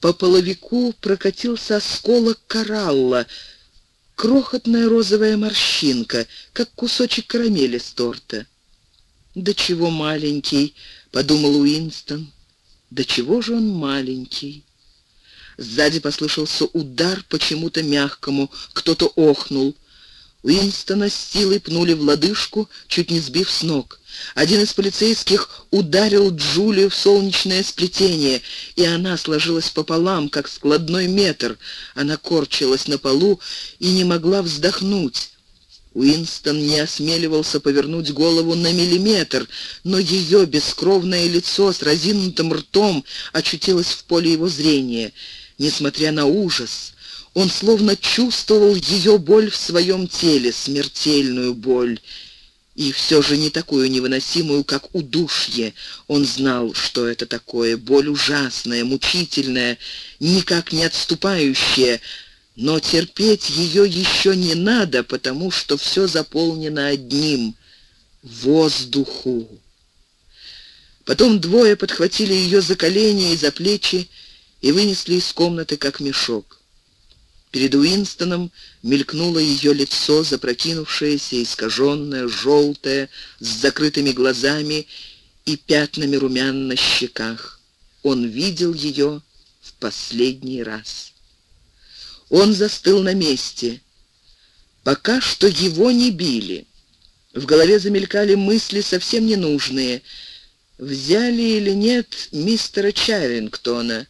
По половику прокатился осколок коралла, крохотная розовая морщинка, как кусочек карамели с торта. «Да чего маленький», — подумал Уинстон. «Да чего же он маленький?» Сзади послышался удар почему-то мягкому, кто-то охнул. Уинстона с силой пнули в лодыжку, чуть не сбив с ног. Один из полицейских ударил Джулию в солнечное сплетение, и она сложилась пополам, как складной метр. Она корчилась на полу и не могла вздохнуть. Уинстон не осмеливался повернуть голову на миллиметр, но ее бескровное лицо с разинутым ртом очутилось в поле его зрения. Несмотря на ужас, он словно чувствовал ее боль в своем теле, смертельную боль, и все же не такую невыносимую, как удушье. Он знал, что это такое, боль ужасная, мучительная, никак не отступающая, но терпеть ее еще не надо, потому что все заполнено одним — воздуху. Потом двое подхватили ее за колени и за плечи и вынесли из комнаты, как мешок. Перед Уинстоном мелькнуло ее лицо, запрокинувшееся, искаженное, желтое, с закрытыми глазами и пятнами румян на щеках. Он видел ее в последний раз. Он застыл на месте. Пока что его не били. В голове замелькали мысли совсем ненужные. Взяли или нет мистера Чарингтона?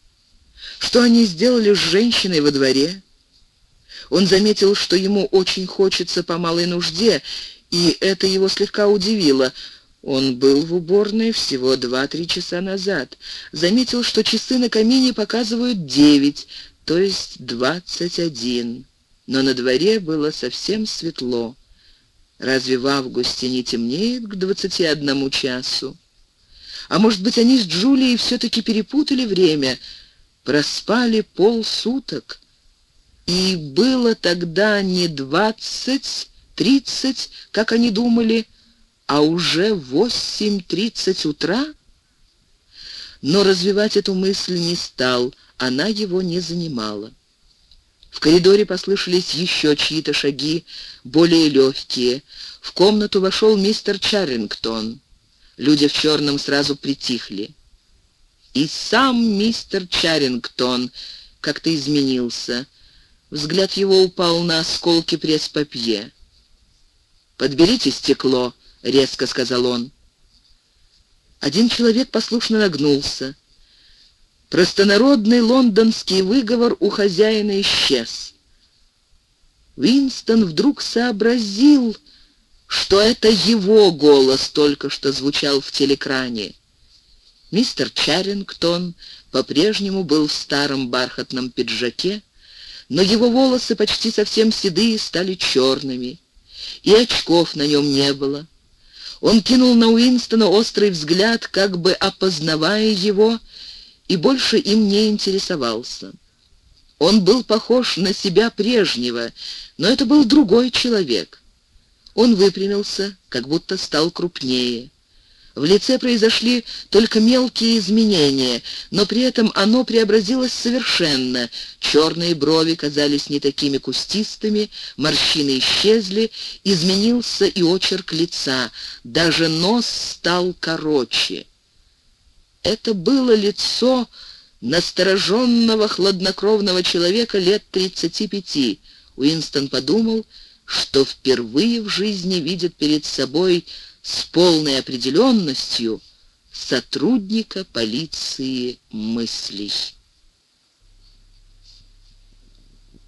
Что они сделали с женщиной во дворе? Он заметил, что ему очень хочется по малой нужде, и это его слегка удивило. Он был в уборной всего два-три часа назад. Заметил, что часы на камине показывают девять, то есть двадцать один. Но на дворе было совсем светло. Разве в августе не темнеет к двадцати одному часу? А может быть, они с Джулией все-таки перепутали время, проспали полсуток? И было тогда не двадцать, тридцать, как они думали, а уже восемь тридцать утра? Но развивать эту мысль не стал, она его не занимала. В коридоре послышались еще чьи-то шаги, более легкие. В комнату вошел мистер Чаррингтон. Люди в черном сразу притихли. И сам мистер Чаррингтон как-то изменился — Взгляд его упал на осколки пресс-папье. «Подберите стекло», — резко сказал он. Один человек послушно нагнулся. Простонародный лондонский выговор у хозяина исчез. Винстон вдруг сообразил, что это его голос только что звучал в телекране. Мистер Чарингтон по-прежнему был в старом бархатном пиджаке, но его волосы почти совсем седые стали черными, и очков на нем не было. Он кинул на Уинстона острый взгляд, как бы опознавая его, и больше им не интересовался. Он был похож на себя прежнего, но это был другой человек. Он выпрямился, как будто стал крупнее. В лице произошли только мелкие изменения, но при этом оно преобразилось совершенно. Черные брови казались не такими кустистыми, морщины исчезли, изменился и очерк лица, даже нос стал короче. Это было лицо настороженного, хладнокровного человека лет 35. Уинстон подумал, что впервые в жизни видит перед собой с полной определенностью сотрудника полиции мыслей.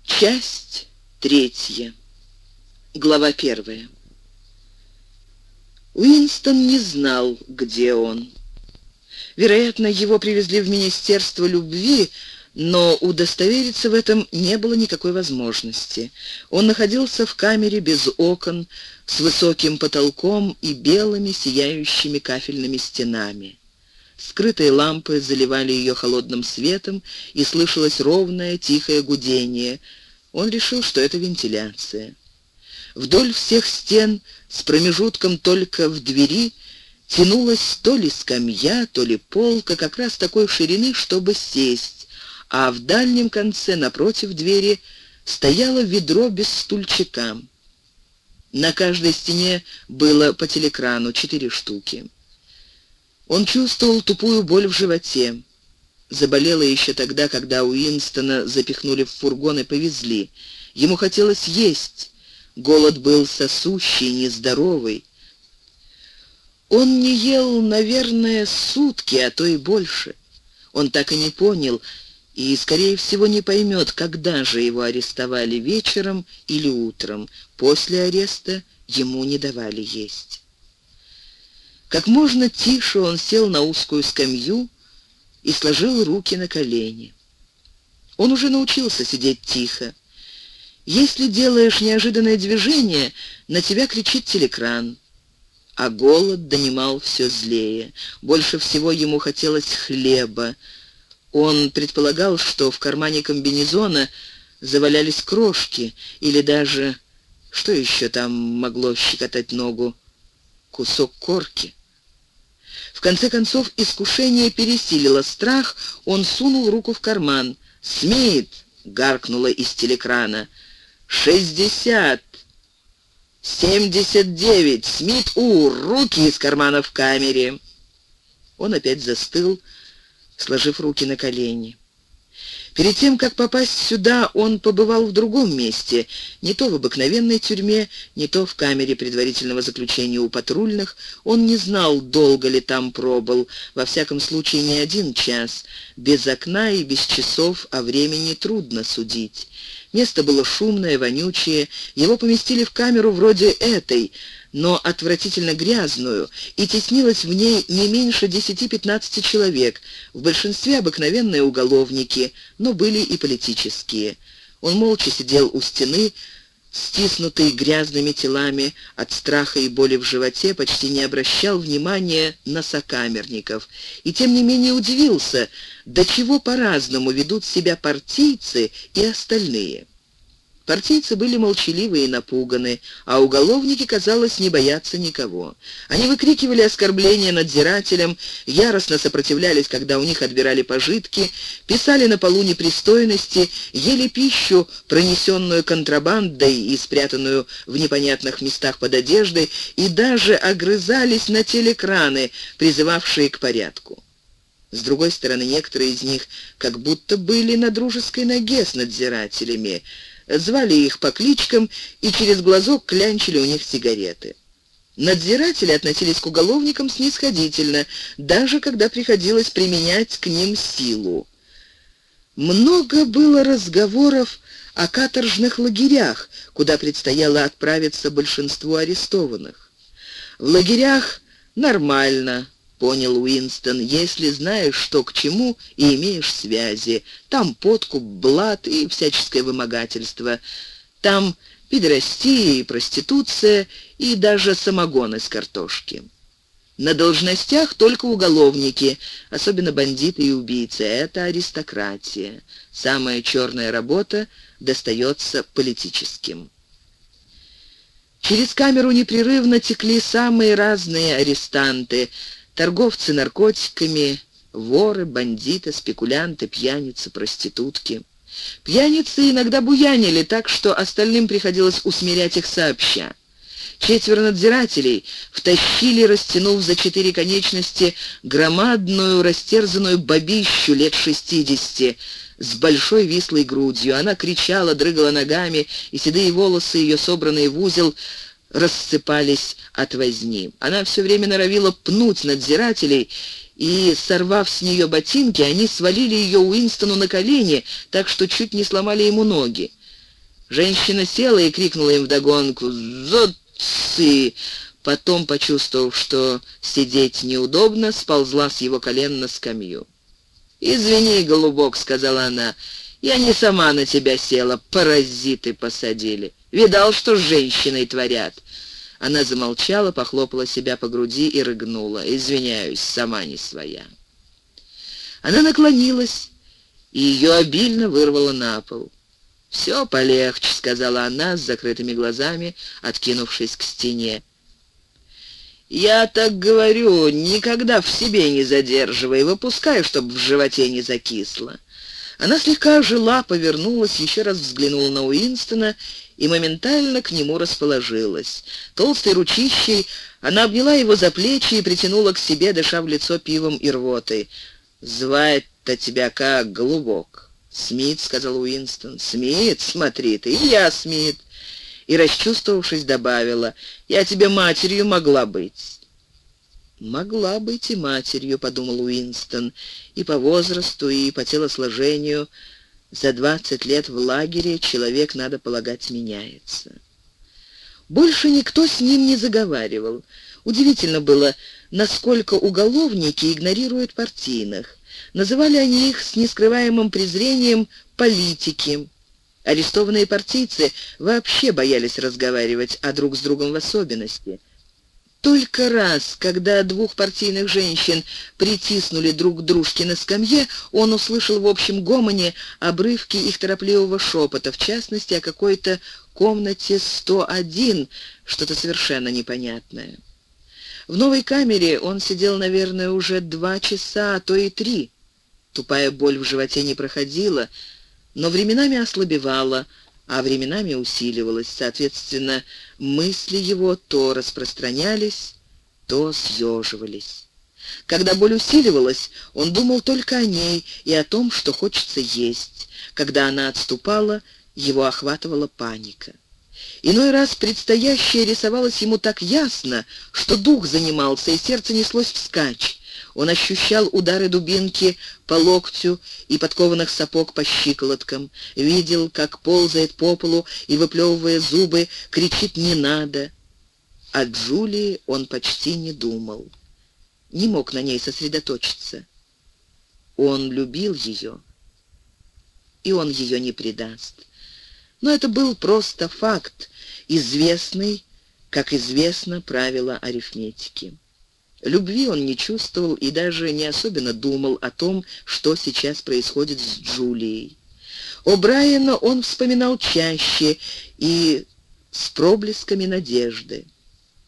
Часть третья. Глава первая. Уинстон не знал, где он. Вероятно, его привезли в Министерство любви, но удостовериться в этом не было никакой возможности. Он находился в камере без окон, с высоким потолком и белыми сияющими кафельными стенами. Скрытые лампы заливали ее холодным светом, и слышалось ровное тихое гудение. Он решил, что это вентиляция. Вдоль всех стен с промежутком только в двери тянулась то ли скамья, то ли полка, как раз такой ширины, чтобы сесть, а в дальнем конце, напротив двери, стояло ведро без стульчика. На каждой стене было по телекрану четыре штуки. Он чувствовал тупую боль в животе. Заболела еще тогда, когда Уинстона запихнули в фургон и повезли. Ему хотелось есть. Голод был сосущий, нездоровый. Он не ел, наверное, сутки, а то и больше. Он так и не понял, и, скорее всего, не поймет, когда же его арестовали, вечером или утром. После ареста ему не давали есть. Как можно тише он сел на узкую скамью и сложил руки на колени. Он уже научился сидеть тихо. Если делаешь неожиданное движение, на тебя кричит телекран. А голод донимал все злее. Больше всего ему хотелось хлеба. Он предполагал, что в кармане комбинезона завалялись крошки или даже, что еще там могло щекотать ногу, кусок корки. В конце концов искушение пересилило страх, он сунул руку в карман. «Смит!» — гаркнуло из телекрана. «Шестьдесят! Семьдесят девять! Смит У! Руки из кармана в камере!» Он опять застыл, сложив руки на колени. Перед тем, как попасть сюда, он побывал в другом месте, не то в обыкновенной тюрьме, не то в камере предварительного заключения у патрульных. Он не знал, долго ли там пробыл, во всяком случае не один час. Без окна и без часов о времени трудно судить. Место было шумное, вонючее. Его поместили в камеру вроде этой, но отвратительно грязную, и теснилось в ней не меньше 10-15 человек, в большинстве обыкновенные уголовники, но были и политические. Он молча сидел у стены, стиснутый грязными телами от страха и боли в животе, почти не обращал внимания на сокамерников. И тем не менее удивился, до чего по-разному ведут себя партийцы и остальные. Партийцы были молчаливы и напуганы, а уголовники, казалось, не боятся никого. Они выкрикивали оскорбления надзирателям, яростно сопротивлялись, когда у них отбирали пожитки, писали на полу непристойности, ели пищу, пронесенную контрабандой и спрятанную в непонятных местах под одеждой, и даже огрызались на телекраны, призывавшие к порядку. С другой стороны, некоторые из них как будто были на дружеской ноге с надзирателями, звали их по кличкам и через глазок клянчили у них сигареты. Надзиратели относились к уголовникам снисходительно, даже когда приходилось применять к ним силу. Много было разговоров о каторжных лагерях, куда предстояло отправиться большинству арестованных. В лагерях нормально, понял Уинстон, если знаешь, что к чему и имеешь связи. Там подкуп, блат и всяческое вымогательство. Там педерастия и проституция, и даже самогон из картошки. На должностях только уголовники, особенно бандиты и убийцы. Это аристократия. Самая черная работа достается политическим. Через камеру непрерывно текли самые разные арестанты – торговцы наркотиками, воры, бандиты, спекулянты, пьяницы, проститутки. Пьяницы иногда буянили так, что остальным приходилось усмирять их сообща. Четверо надзирателей втащили, растянув за четыре конечности, громадную растерзанную бабищу лет шестидесяти, с большой вислой грудью. Она кричала, дрыгала ногами, и седые волосы ее, собранные в узел, рассыпались от возни. Она все время норовила пнуть надзирателей, и, сорвав с нее ботинки, они свалили ее Уинстону на колени, так что чуть не сломали ему ноги. Женщина села и крикнула им вдогонку «Зодцы!». Потом, почувствовав, что сидеть неудобно, сползла с его колен на скамью. «Извини, голубок», — сказала она, — «я не сама на тебя села, паразиты посадили». Видал, что с женщиной творят?» Она замолчала, похлопала себя по груди и рыгнула. «Извиняюсь, сама не своя». Она наклонилась, и ее обильно вырвало на пол. «Все полегче», — сказала она с закрытыми глазами, откинувшись к стене. «Я так говорю, никогда в себе не задерживай, выпускай, чтобы в животе не закисло. Она слегка ожила, повернулась, еще раз взглянула на Уинстона и моментально к нему расположилась. Толстой ручищей она обняла его за плечи и притянула к себе, дыша в лицо пивом и рвотой. «Звать-то тебя как, голубок?» «Смит», — сказал Уинстон. «Смит? Смотри ты, и я Смит». И, расчувствовавшись, добавила, «Я тебе матерью могла быть». «Могла быть и матерью», — подумал Уинстон, «и по возрасту, и по телосложению. За двадцать лет в лагере человек, надо полагать, меняется». Больше никто с ним не заговаривал. Удивительно было, насколько уголовники игнорируют партийных. Называли они их с нескрываемым презрением «политики». Арестованные партийцы вообще боялись разговаривать, а друг с другом в особенности. Только раз, когда двух партийных женщин притиснули друг к дружке на скамье, он услышал в общем гомоне обрывки их торопливого шепота, в частности, о какой-то комнате 101, что-то совершенно непонятное. В новой камере он сидел, наверное, уже два часа, а то и три. Тупая боль в животе не проходила, но временами ослабевала, а временами усиливалась. Соответственно, мысли его то распространялись, то съеживались. Когда боль усиливалась, он думал только о ней и о том, что хочется есть. Когда она отступала, его охватывала паника. Иной раз предстоящее рисовалось ему так ясно, что дух занимался, и сердце неслось вскачь. Он ощущал удары дубинки по локтю и подкованных сапог по щиколоткам, видел, как ползает по полу и, выплевывая зубы, кричит «не надо». О Джулии он почти не думал, не мог на ней сосредоточиться. Он любил ее, и он ее не предаст. Но это был просто факт, известный, как известно правило арифметики. Любви он не чувствовал и даже не особенно думал о том, что сейчас происходит с Джулией. О Брайана он вспоминал чаще и с проблесками надежды.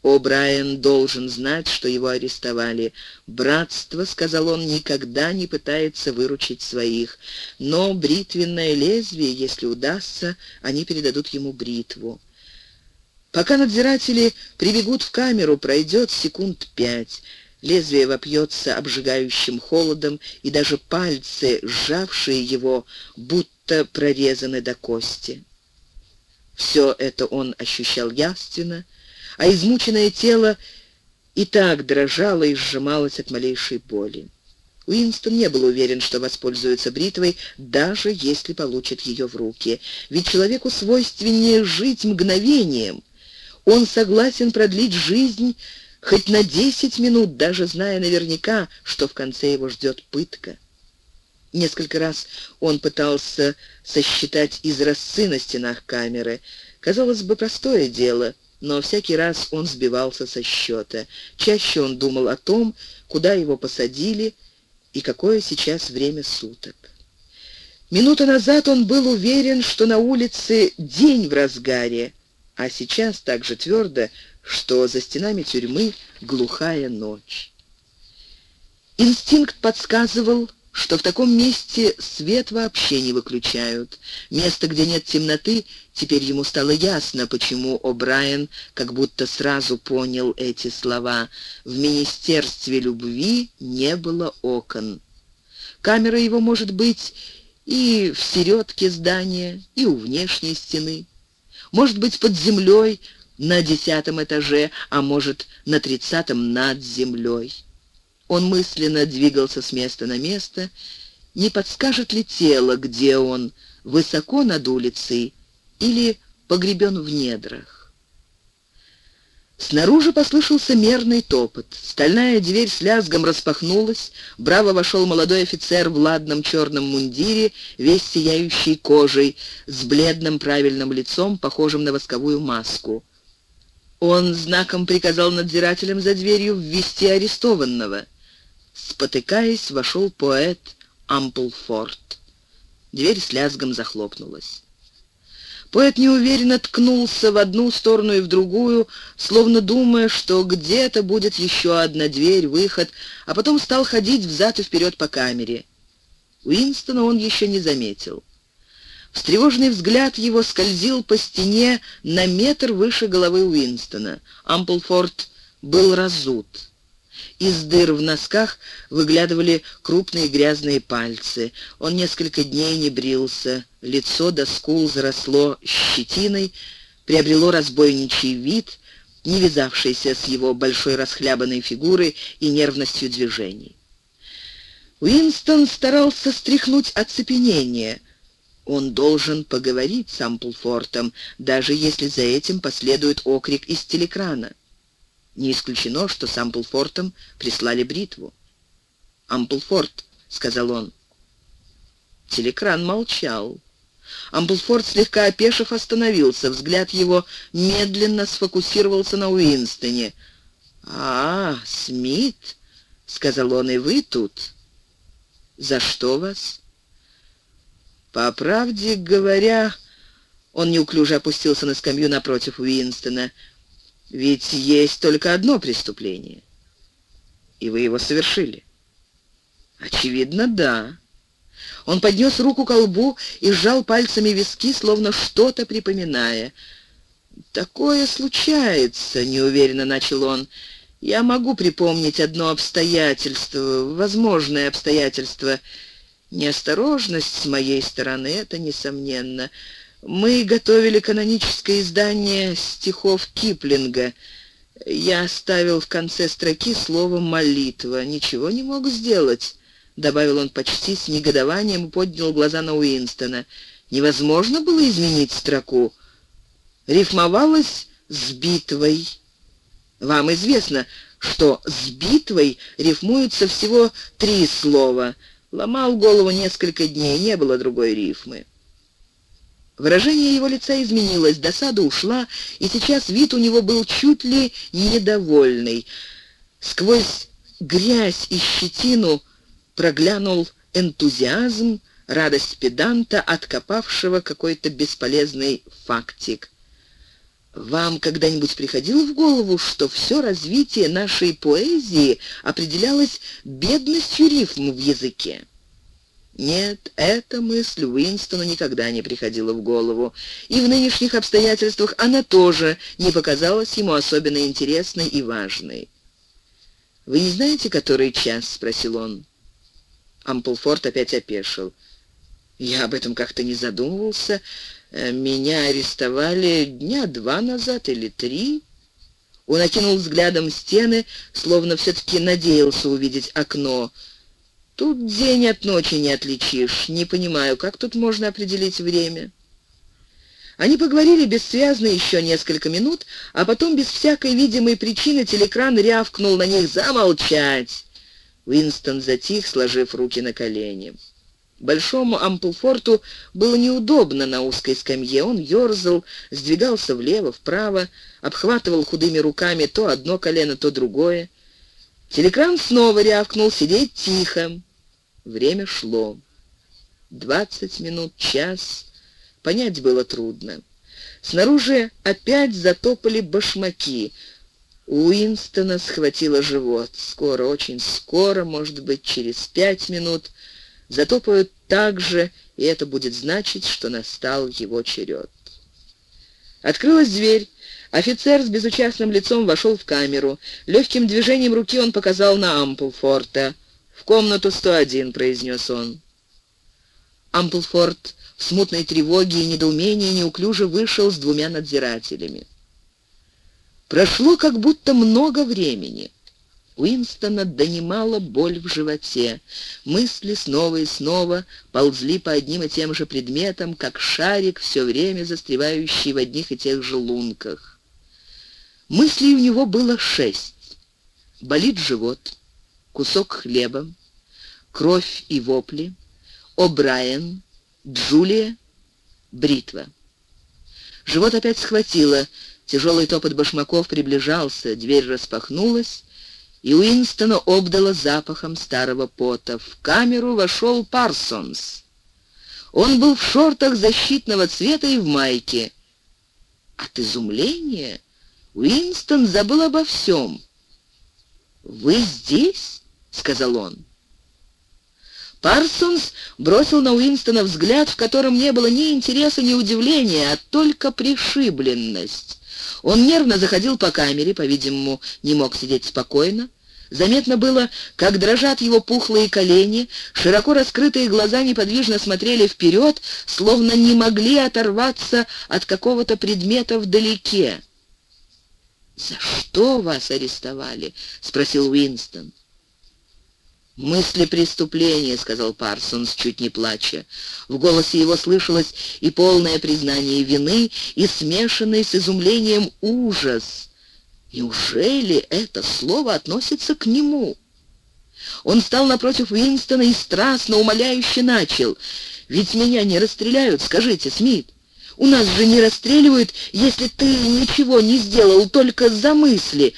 О, Брайан должен знать, что его арестовали. Братство, — сказал он, — никогда не пытается выручить своих. Но бритвенное лезвие, если удастся, они передадут ему бритву. Пока надзиратели прибегут в камеру, пройдет секунд пять. Лезвие вопьется обжигающим холодом, и даже пальцы, сжавшие его, будто прорезаны до кости. Все это он ощущал явственно, а измученное тело и так дрожало и сжималось от малейшей боли. Уинстон не был уверен, что воспользуется бритвой, даже если получит ее в руки. Ведь человеку свойственнее жить мгновением. Он согласен продлить жизнь хоть на десять минут, даже зная наверняка, что в конце его ждет пытка. Несколько раз он пытался сосчитать изразцы на стенах камеры. Казалось бы, простое дело — но всякий раз он сбивался со счета. Чаще он думал о том, куда его посадили и какое сейчас время суток. Минуту назад он был уверен, что на улице день в разгаре, а сейчас так же твердо, что за стенами тюрьмы глухая ночь. Инстинкт подсказывал, что в таком месте свет вообще не выключают. Место, где нет темноты, теперь ему стало ясно, почему О'Брайен как будто сразу понял эти слова. В Министерстве любви не было окон. Камера его может быть и в середке здания, и у внешней стены. Может быть, под землей на десятом этаже, а может, на тридцатом над землей. Он мысленно двигался с места на место. Не подскажет ли тело, где он, высоко над улицей или погребен в недрах? Снаружи послышался мерный топот. Стальная дверь с лязгом распахнулась. Браво вошел молодой офицер в ладном черном мундире, весь сияющий кожей, с бледным правильным лицом, похожим на восковую маску. Он знаком приказал надзирателям за дверью ввести арестованного. Спотыкаясь, вошел поэт Амплфорд. Дверь с лязгом захлопнулась. Поэт неуверенно ткнулся в одну сторону и в другую, словно думая, что где-то будет еще одна дверь, выход, а потом стал ходить взад и вперед по камере. Уинстона он еще не заметил. Встревоженный взгляд его скользил по стене на метр выше головы Уинстона. Амплфорд был разут. Из дыр в носках выглядывали крупные грязные пальцы. Он несколько дней не брился. Лицо до скул заросло щетиной, приобрело разбойничий вид, не вязавшийся с его большой расхлябанной фигурой и нервностью движений. Уинстон старался стряхнуть оцепенение. Он должен поговорить с Амплфортом, даже если за этим последует окрик из телекрана. Не исключено, что с Амплфортом прислали бритву. «Амплфорт», — сказал он. Телекран молчал. Амплфорд, слегка опешив, остановился. Взгляд его медленно сфокусировался на Уинстоне. «А, Смит», — сказал он, — «и вы тут?» «За что вас?» «По правде говоря...» Он неуклюже опустился на скамью напротив Уинстона. «Ведь есть только одно преступление. И вы его совершили». «Очевидно, да». Он поднес руку к лбу и сжал пальцами виски, словно что-то припоминая. «Такое случается», — неуверенно начал он. «Я могу припомнить одно обстоятельство, возможное обстоятельство. Неосторожность с моей стороны, это несомненно. Мы готовили каноническое издание стихов Киплинга. Я оставил в конце строки слово «молитва». Ничего не мог сделать». — добавил он почти с негодованием и поднял глаза на Уинстона. «Невозможно было изменить строку. Рифмовалось с битвой. Вам известно, что с битвой рифмуются всего три слова. Ломал голову несколько дней, не было другой рифмы». Выражение его лица изменилось, досада ушла, и сейчас вид у него был чуть ли недовольный. Сквозь грязь и щетину проглянул энтузиазм, радость педанта, откопавшего какой-то бесполезный фактик. Вам когда-нибудь приходило в голову, что все развитие нашей поэзии определялось бедностью рифм в языке? Нет, эта мысль Уинстону никогда не приходила в голову, и в нынешних обстоятельствах она тоже не показалась ему особенно интересной и важной. «Вы не знаете, который час?» — спросил он. Амплфорд опять опешил. «Я об этом как-то не задумывался. Э, меня арестовали дня два назад или три». Он окинул взглядом стены, словно все-таки надеялся увидеть окно. «Тут день от ночи не отличишь. Не понимаю, как тут можно определить время?» Они поговорили бессвязно еще несколько минут, а потом без всякой видимой причины телекран рявкнул на них «Замолчать!» Уинстон затих, сложив руки на колени. Большому Амплфорту было неудобно на узкой скамье. Он ерзал, сдвигался влево, вправо, обхватывал худыми руками то одно колено, то другое. Телекран снова рявкнул «Сидеть тихо». Время шло. Двадцать минут, час. Понять было трудно. Снаружи опять затопали башмаки — Уинстона схватило живот. Скоро, очень скоро, может быть, через пять минут, затопают так же, и это будет значить, что настал его черед. Открылась дверь. Офицер с безучастным лицом вошел в камеру. Легким движением руки он показал на Амплфорта. «В комнату 101», — произнес он. Амплфорд в смутной тревоге и недоумении неуклюже вышел с двумя надзирателями. Прошло как будто много времени. Уинстона донимала боль в животе. Мысли снова и снова ползли по одним и тем же предметам, как шарик, все время застревающий в одних и тех же лунках. Мыслей у него было шесть. Болит живот, кусок хлеба, кровь и вопли, О'Брайен, Джулия, бритва. Живот опять схватило, Тяжелый топот башмаков приближался, дверь распахнулась, и Уинстона обдало запахом старого пота. В камеру вошел Парсонс. Он был в шортах защитного цвета и в майке. От изумления Уинстон забыл обо всем. «Вы здесь?» — сказал он. Парсонс бросил на Уинстона взгляд, в котором не было ни интереса, ни удивления, а только пришибленность. Он нервно заходил по камере, по-видимому, не мог сидеть спокойно. Заметно было, как дрожат его пухлые колени, широко раскрытые глаза неподвижно смотрели вперед, словно не могли оторваться от какого-то предмета вдалеке. «За что вас арестовали?» — спросил Уинстон. «Мысли преступления», — сказал Парсонс, чуть не плача. В голосе его слышалось и полное признание вины, и смешанный с изумлением ужас. Неужели это слово относится к нему? Он стал напротив Уинстона и страстно, умоляюще начал. «Ведь меня не расстреляют, скажите, Смит. У нас же не расстреливают, если ты ничего не сделал, только за мысли.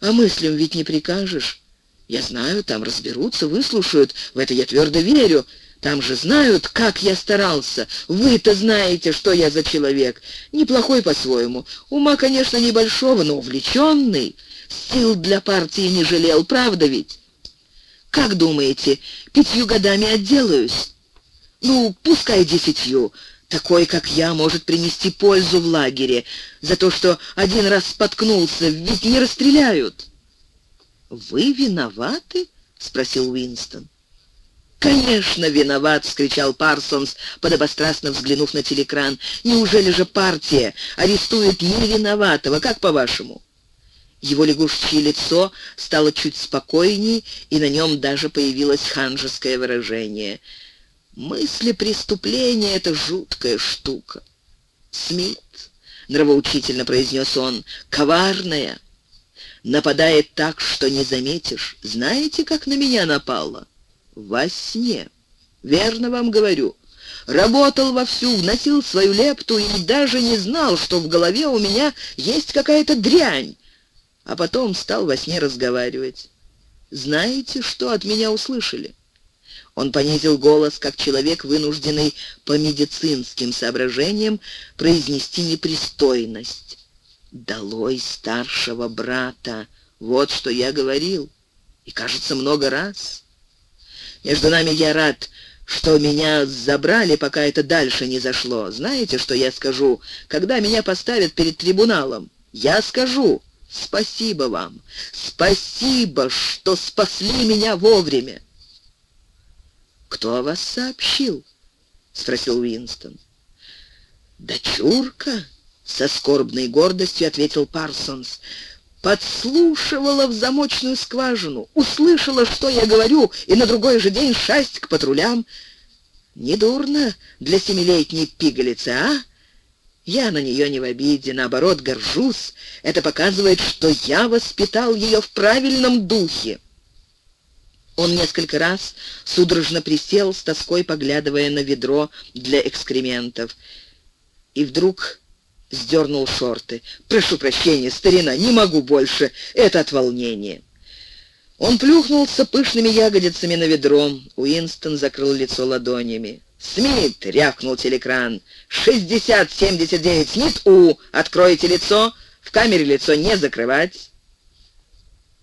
А мыслям ведь не прикажешь». Я знаю, там разберутся, выслушают, в это я твердо верю. Там же знают, как я старался. Вы-то знаете, что я за человек. Неплохой по-своему. Ума, конечно, небольшого, но увлеченный. Сил для партии не жалел, правда ведь? Как думаете, пятью годами отделаюсь? Ну, пускай десятью. Такой, как я, может принести пользу в лагере. За то, что один раз споткнулся, ведь не расстреляют. «Вы виноваты?» — спросил Уинстон. «Конечно, виноват!» — вскричал Парсонс, подобострастно взглянув на телекран. «Неужели же партия арестует невиноватого? Как по-вашему?» Его лягушечье лицо стало чуть спокойней, и на нем даже появилось ханжеское выражение. «Мысли преступления — это жуткая штука». «Смит», — нравоучительно произнес он, — «коварная, нападает так, что не заметишь. Знаете, как на меня напало? Во сне. Верно вам говорю. Работал вовсю, вносил свою лепту и даже не знал, что в голове у меня есть какая-то дрянь. А потом стал во сне разговаривать. Знаете, что от меня услышали? Он понизил голос, как человек, вынужденный по медицинским соображениям произнести непристойность. «Долой старшего брата!» Вот что я говорил. И, кажется, много раз. Между нами я рад, что меня забрали, пока это дальше не зашло. Знаете, что я скажу, когда меня поставят перед трибуналом? Я скажу «Спасибо вам! Спасибо, что спасли меня вовремя!» «Кто о вас сообщил?» — спросил Уинстон. «Дочурка?» Со скорбной гордостью ответил Парсонс. Подслушивала в замочную скважину, услышала, что я говорю, и на другой же день шасть к патрулям. Недурно для семилетней пигалицы, а? Я на нее не в обиде, наоборот, горжусь. Это показывает, что я воспитал ее в правильном духе. Он несколько раз судорожно присел, с тоской поглядывая на ведро для экскрементов. И вдруг сдернул шорты. «Прошу прощения, старина, не могу больше. Это от волнения». Он плюхнулся пышными ягодицами на ведро. Уинстон закрыл лицо ладонями. «Смит!» — рявкнул телекран. «Шестьдесят семьдесят девять! Смит У! Откройте лицо! В камере лицо не закрывать!»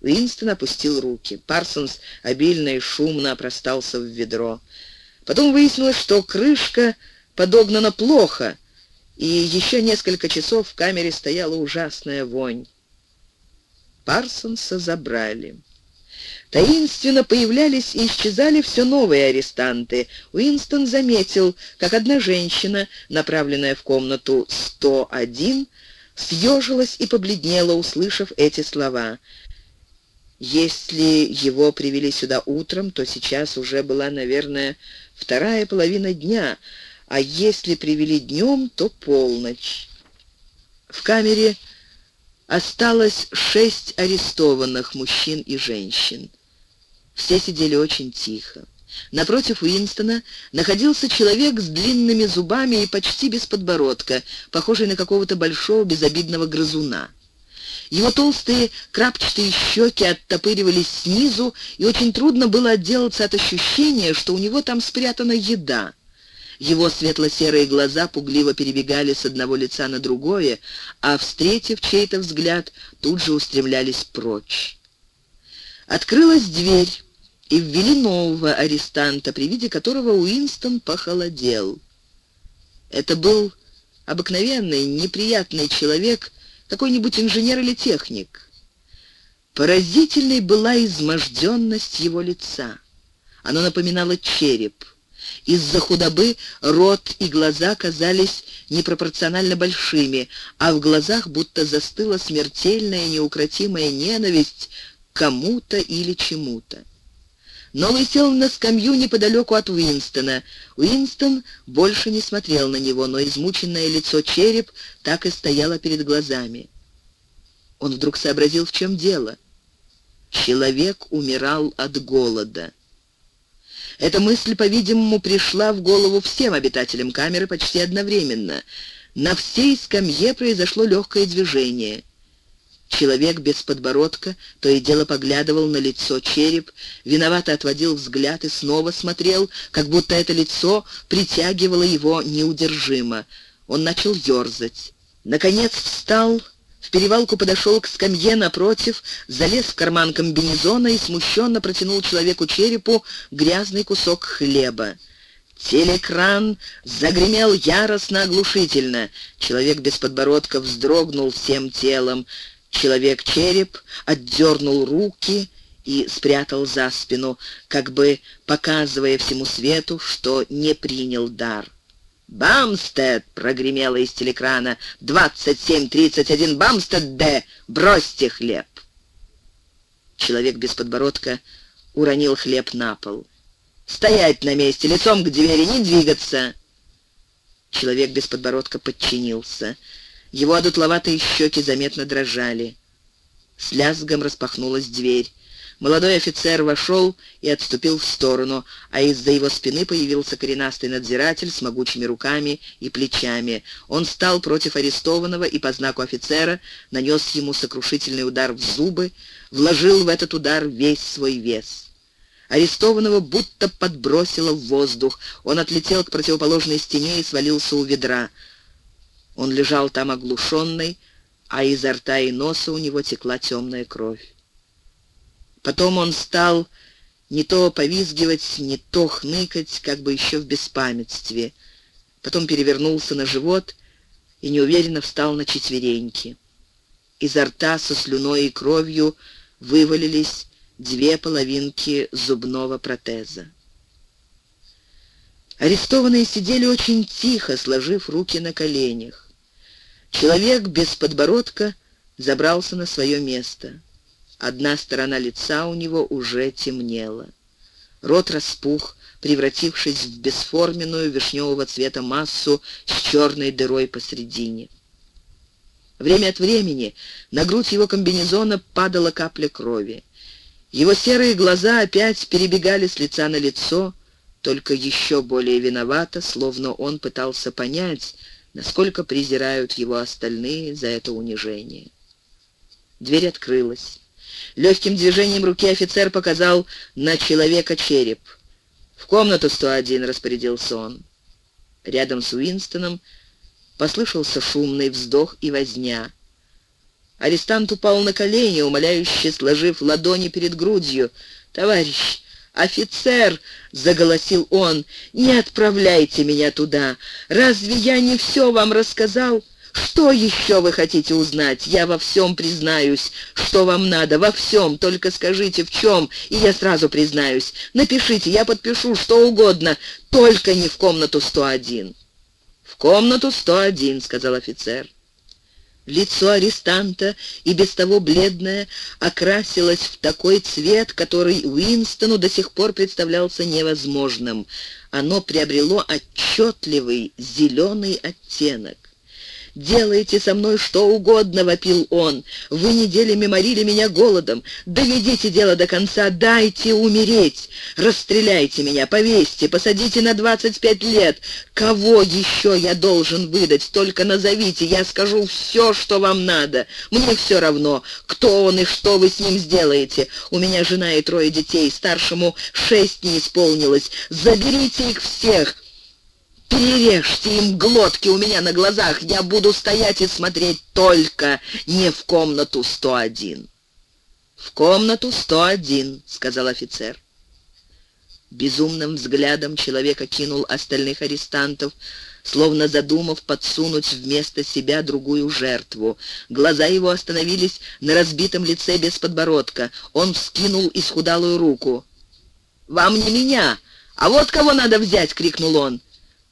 Уинстон опустил руки. Парсонс обильно и шумно опростался в ведро. Потом выяснилось, что крышка подогнана плохо, и еще несколько часов в камере стояла ужасная вонь. Парсонса забрали. Таинственно появлялись и исчезали все новые арестанты. Уинстон заметил, как одна женщина, направленная в комнату 101, съежилась и побледнела, услышав эти слова. Если его привели сюда утром, то сейчас уже была, наверное, вторая половина дня, а если привели днем, то полночь. В камере осталось шесть арестованных мужчин и женщин. Все сидели очень тихо. Напротив Уинстона находился человек с длинными зубами и почти без подбородка, похожий на какого-то большого безобидного грызуна. Его толстые крапчатые щеки оттопыривались снизу, и очень трудно было отделаться от ощущения, что у него там спрятана еда. Его светло-серые глаза пугливо перебегали с одного лица на другое, а, встретив чей-то взгляд, тут же устремлялись прочь. Открылась дверь, и ввели нового арестанта, при виде которого Уинстон похолодел. Это был обыкновенный, неприятный человек, какой-нибудь инженер или техник. Поразительной была изможденность его лица. Оно напоминало череп. Из-за худобы рот и глаза казались непропорционально большими, а в глазах будто застыла смертельная неукротимая ненависть к кому-то или чему-то. Новый сел на скамью неподалеку от Уинстона. Уинстон больше не смотрел на него, но измученное лицо череп так и стояло перед глазами. Он вдруг сообразил, в чем дело. Человек умирал от голода. Эта мысль, по-видимому, пришла в голову всем обитателям камеры почти одновременно. На всей скамье произошло легкое движение — Человек без подбородка то и дело поглядывал на лицо череп, виновато отводил взгляд и снова смотрел, как будто это лицо притягивало его неудержимо. Он начал ерзать. Наконец встал, в перевалку подошел к скамье напротив, залез в карман комбинезона и смущенно протянул человеку черепу грязный кусок хлеба. Телекран загремел яростно оглушительно. Человек без подбородка вздрогнул всем телом. Человек-череп отдернул руки и спрятал за спину, как бы показывая всему свету, что не принял дар. «Бамстед!» — прогремело из телекрана. «Двадцать семь тридцать один Бамстед, Д! Бросьте хлеб!» Человек без подбородка уронил хлеб на пол. «Стоять на месте, лицом к двери, не двигаться!» Человек без подбородка подчинился. Его одутловатые щеки заметно дрожали. С лязгом распахнулась дверь. Молодой офицер вошел и отступил в сторону, а из-за его спины появился коренастый надзиратель с могучими руками и плечами. Он стал против арестованного и по знаку офицера нанес ему сокрушительный удар в зубы, вложил в этот удар весь свой вес. Арестованного будто подбросило в воздух. Он отлетел к противоположной стене и свалился у ведра. Он лежал там оглушенный, а изо рта и носа у него текла темная кровь. Потом он стал не то повизгивать, не то хныкать, как бы еще в беспамятстве. Потом перевернулся на живот и неуверенно встал на четвереньки. Изо рта со слюной и кровью вывалились две половинки зубного протеза. Арестованные сидели очень тихо, сложив руки на коленях. Человек без подбородка забрался на свое место. Одна сторона лица у него уже темнела. Рот распух, превратившись в бесформенную вишневого цвета массу с черной дырой посредине. Время от времени на грудь его комбинезона падала капля крови. Его серые глаза опять перебегали с лица на лицо, только еще более виновато, словно он пытался понять, насколько презирают его остальные за это унижение. Дверь открылась. Легким движением руки офицер показал на человека череп. «В комнату 101», — распорядился он. Рядом с Уинстоном послышался шумный вздох и возня. Арестант упал на колени, умоляюще сложив ладони перед грудью. «Товарищ, «Офицер!» — заголосил он. «Не отправляйте меня туда! Разве я не все вам рассказал? Что еще вы хотите узнать? Я во всем признаюсь, что вам надо, во всем, только скажите, в чем, и я сразу признаюсь. Напишите, я подпишу, что угодно, только не в комнату 101». «В комнату 101», — сказал офицер. Лицо арестанта, и без того бледное, окрасилось в такой цвет, который Уинстону до сих пор представлялся невозможным. Оно приобрело отчетливый зеленый оттенок. «Делайте со мной что угодно», — вопил он. «Вы неделями морили меня голодом. Доведите дело до конца, дайте умереть. Расстреляйте меня, повесьте, посадите на 25 лет. Кого еще я должен выдать? Только назовите, я скажу все, что вам надо. Мне все равно, кто он и что вы с ним сделаете. У меня жена и трое детей, старшему шесть не исполнилось. Заберите их всех». Перережьте им глотки у меня на глазах. Я буду стоять и смотреть только не в комнату 101. «В комнату 101», — сказал офицер. Безумным взглядом человек окинул остальных арестантов, словно задумав подсунуть вместо себя другую жертву. Глаза его остановились на разбитом лице без подбородка. Он вскинул исхудалую руку. «Вам не меня, а вот кого надо взять!» — крикнул он.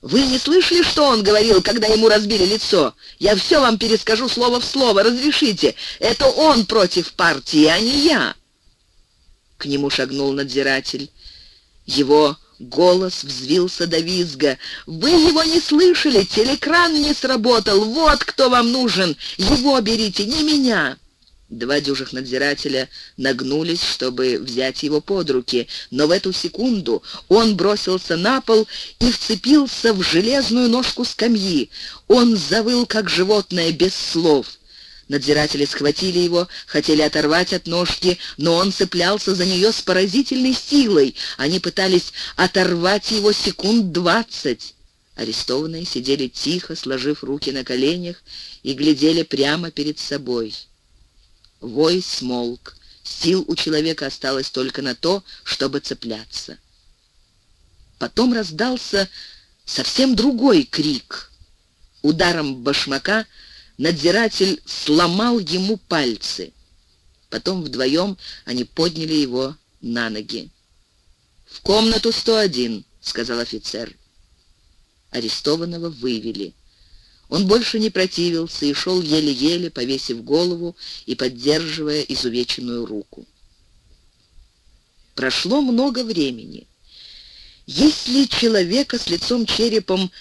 «Вы не слышали, что он говорил, когда ему разбили лицо? Я все вам перескажу слово в слово. Разрешите. Это он против партии, а не я!» К нему шагнул надзиратель. Его голос взвился до визга. «Вы его не слышали! Телекран не сработал! Вот кто вам нужен! Его берите, не меня!» Два дюжих надзирателя нагнулись, чтобы взять его под руки, но в эту секунду он бросился на пол и вцепился в железную ножку скамьи. Он завыл, как животное, без слов. Надзиратели схватили его, хотели оторвать от ножки, но он цеплялся за нее с поразительной силой. Они пытались оторвать его секунд двадцать. Арестованные сидели тихо, сложив руки на коленях, и глядели прямо перед собой. Вой смолк. Сил у человека осталось только на то, чтобы цепляться. Потом раздался совсем другой крик. Ударом башмака — Надзиратель сломал ему пальцы. Потом вдвоем они подняли его на ноги. «В комнату 101», — сказал офицер. Арестованного вывели. Он больше не противился и шел еле-еле, повесив голову и поддерживая изувеченную руку. Прошло много времени. Если человека с лицом черепом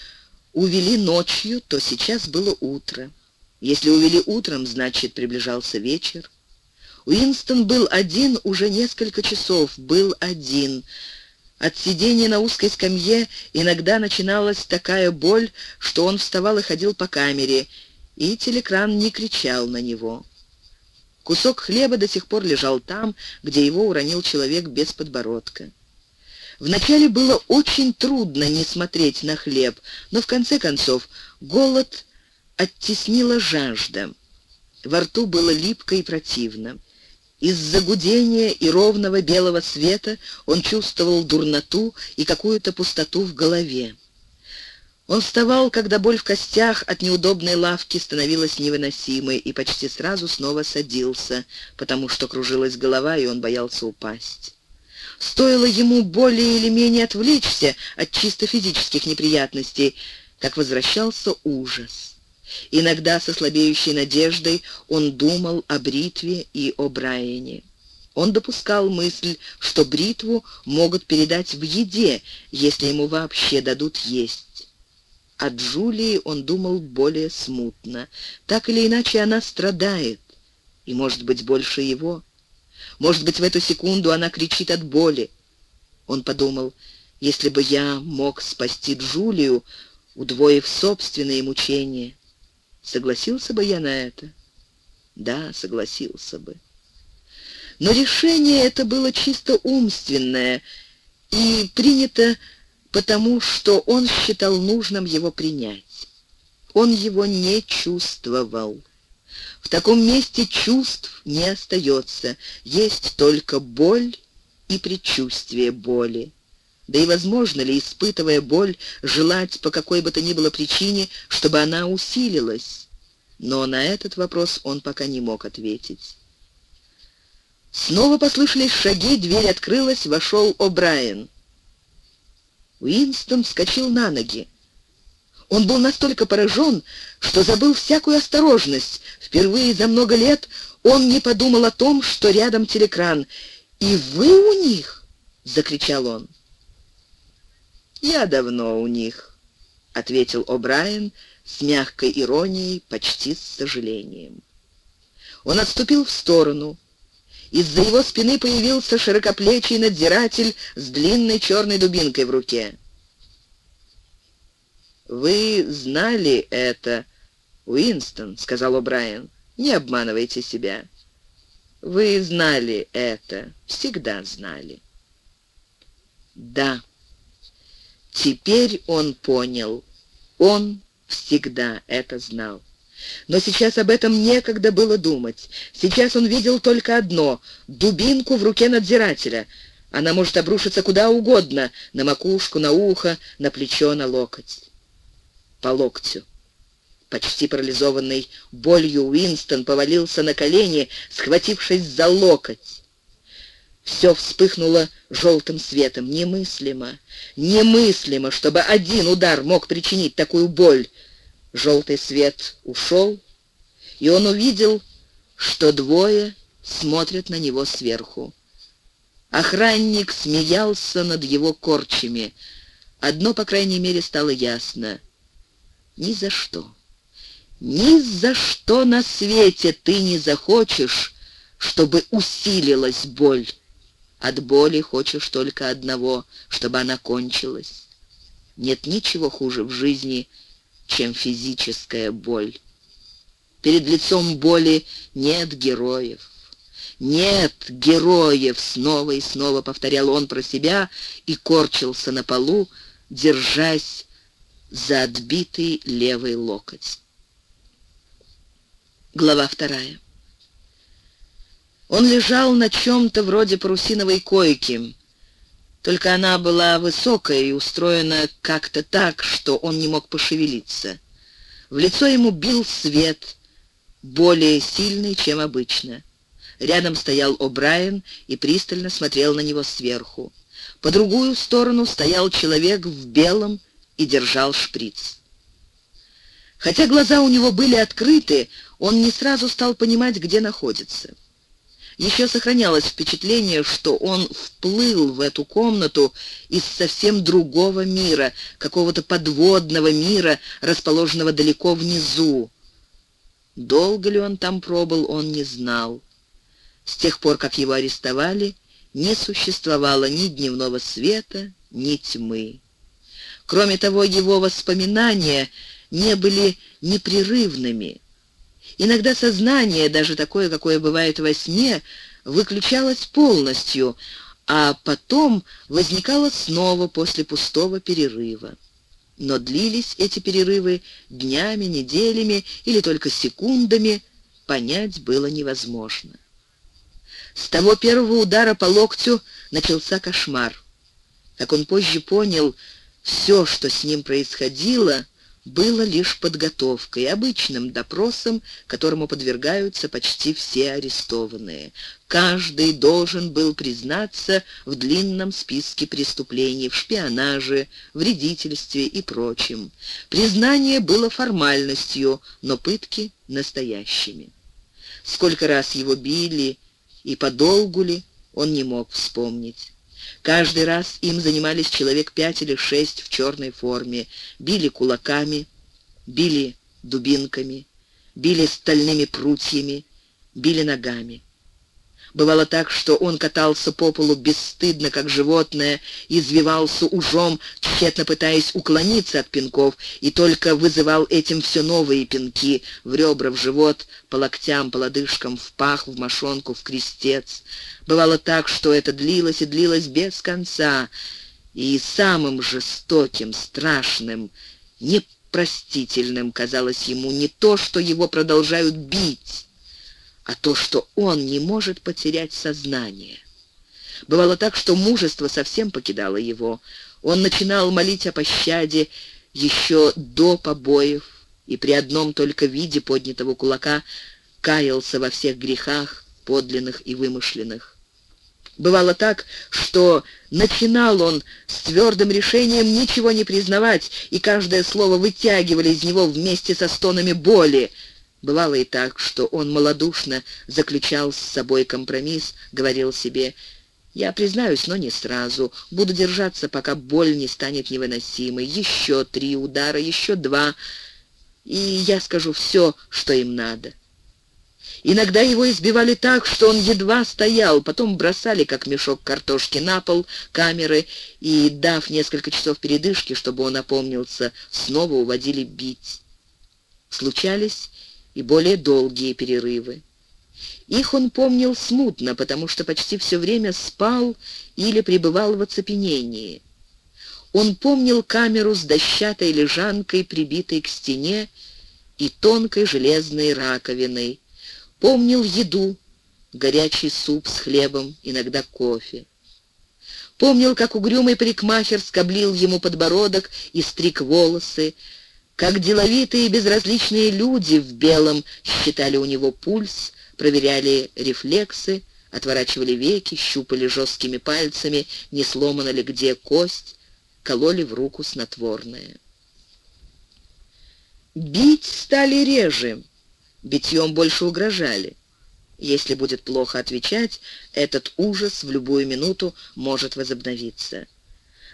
увели ночью, то сейчас было утро. Если увели утром, значит, приближался вечер. Уинстон был один уже несколько часов, был один. От сидения на узкой скамье иногда начиналась такая боль, что он вставал и ходил по камере, и телекран не кричал на него. Кусок хлеба до сих пор лежал там, где его уронил человек без подбородка. Вначале было очень трудно не смотреть на хлеб, но в конце концов голод оттеснила жажда. Во рту было липко и противно. Из-за гудения и ровного белого света он чувствовал дурноту и какую-то пустоту в голове. Он вставал, когда боль в костях от неудобной лавки становилась невыносимой, и почти сразу снова садился, потому что кружилась голова, и он боялся упасть. Стоило ему более или менее отвлечься от чисто физических неприятностей, как возвращался ужас. Иногда со слабеющей надеждой он думал о бритве и о Брайане. Он допускал мысль, что бритву могут передать в еде, если ему вообще дадут есть. О Джулии он думал более смутно. Так или иначе она страдает, и, может быть, больше его. Может быть, в эту секунду она кричит от боли. Он подумал, если бы я мог спасти Джулию, удвоив собственные мучения, Согласился бы я на это? Да, согласился бы. Но решение это было чисто умственное и принято потому, что он считал нужным его принять. Он его не чувствовал. В таком месте чувств не остается, есть только боль и предчувствие боли. Да и возможно ли, испытывая боль, желать по какой бы то ни было причине, чтобы она усилилась? Но на этот вопрос он пока не мог ответить. Снова послышались шаги, дверь открылась, вошел О'Брайен. Уинстон вскочил на ноги. Он был настолько поражен, что забыл всякую осторожность. Впервые за много лет он не подумал о том, что рядом телекран. «И вы у них?» — закричал он. «Я давно у них», — ответил О'Брайен с мягкой иронией, почти с сожалением. Он отступил в сторону. Из-за его спины появился широкоплечий надзиратель с длинной черной дубинкой в руке. «Вы знали это, Уинстон», — сказал О'Брайен. «Не обманывайте себя. Вы знали это, всегда знали». «Да», Теперь он понял. Он всегда это знал. Но сейчас об этом некогда было думать. Сейчас он видел только одно — дубинку в руке надзирателя. Она может обрушиться куда угодно, на макушку, на ухо, на плечо, на локоть. По локтю. Почти парализованный болью Уинстон повалился на колени, схватившись за локоть. Все вспыхнуло желтым светом. Немыслимо, немыслимо, чтобы один удар мог причинить такую боль. Желтый свет ушел, и он увидел, что двое смотрят на него сверху. Охранник смеялся над его корчами. Одно, по крайней мере, стало ясно. Ни за что. Ни за что на свете ты не захочешь, чтобы усилилась боль. От боли хочешь только одного, чтобы она кончилась. Нет ничего хуже в жизни, чем физическая боль. Перед лицом боли нет героев. «Нет героев!» — снова и снова повторял он про себя и корчился на полу, держась за отбитый левый локоть. Глава вторая. Он лежал на чем-то вроде парусиновой койки, только она была высокая и устроена как-то так, что он не мог пошевелиться. В лицо ему бил свет, более сильный, чем обычно. Рядом стоял О'Брайен и пристально смотрел на него сверху. По другую сторону стоял человек в белом и держал шприц. Хотя глаза у него были открыты, он не сразу стал понимать, где находится. Еще сохранялось впечатление, что он вплыл в эту комнату из совсем другого мира, какого-то подводного мира, расположенного далеко внизу. Долго ли он там пробыл, он не знал. С тех пор, как его арестовали, не существовало ни дневного света, ни тьмы. Кроме того, его воспоминания не были непрерывными. Иногда сознание, даже такое, какое бывает во сне, выключалось полностью, а потом возникало снова после пустого перерыва. Но длились эти перерывы днями, неделями или только секундами, понять было невозможно. С того первого удара по локтю начался кошмар. Как он позже понял, все, что с ним происходило, было лишь подготовкой, обычным допросом, которому подвергаются почти все арестованные. Каждый должен был признаться в длинном списке преступлений, в шпионаже, вредительстве и прочем. Признание было формальностью, но пытки — настоящими. Сколько раз его били и подолгу ли, он не мог вспомнить. Каждый раз им занимались человек пять или шесть в черной форме, били кулаками, били дубинками, били стальными прутьями, били ногами. Бывало так, что он катался по полу бесстыдно, как животное, извивался ужом, тщетно пытаясь уклониться от пинков, и только вызывал этим все новые пинки в ребра, в живот, по локтям, по лодыжкам, в пах, в мошонку, в крестец. Бывало так, что это длилось и длилось без конца, и самым жестоким, страшным, непростительным казалось ему не то, что его продолжают бить, а то, что он не может потерять сознание. Бывало так, что мужество совсем покидало его. Он начинал молить о пощаде еще до побоев, и при одном только виде поднятого кулака каялся во всех грехах, подлинных и вымышленных. Бывало так, что начинал он с твердым решением ничего не признавать, и каждое слово вытягивали из него вместе со стонами боли — Бывало и так, что он малодушно заключал с собой компромисс, говорил себе «Я признаюсь, но не сразу. Буду держаться, пока боль не станет невыносимой. Еще три удара, еще два, и я скажу все, что им надо». Иногда его избивали так, что он едва стоял, потом бросали, как мешок картошки, на пол камеры и, дав несколько часов передышки, чтобы он опомнился, снова уводили бить. Случались и более долгие перерывы. Их он помнил смутно, потому что почти все время спал или пребывал в оцепенении. Он помнил камеру с дощатой лежанкой, прибитой к стене, и тонкой железной раковиной. Помнил еду, горячий суп с хлебом, иногда кофе. Помнил, как угрюмый парикмахер скоблил ему подбородок и стриг волосы, как деловитые и безразличные люди в белом считали у него пульс, проверяли рефлексы, отворачивали веки, щупали жесткими пальцами, не сломана ли где кость, кололи в руку снотворное. Бить стали реже, битьем больше угрожали. Если будет плохо отвечать, этот ужас в любую минуту может возобновиться.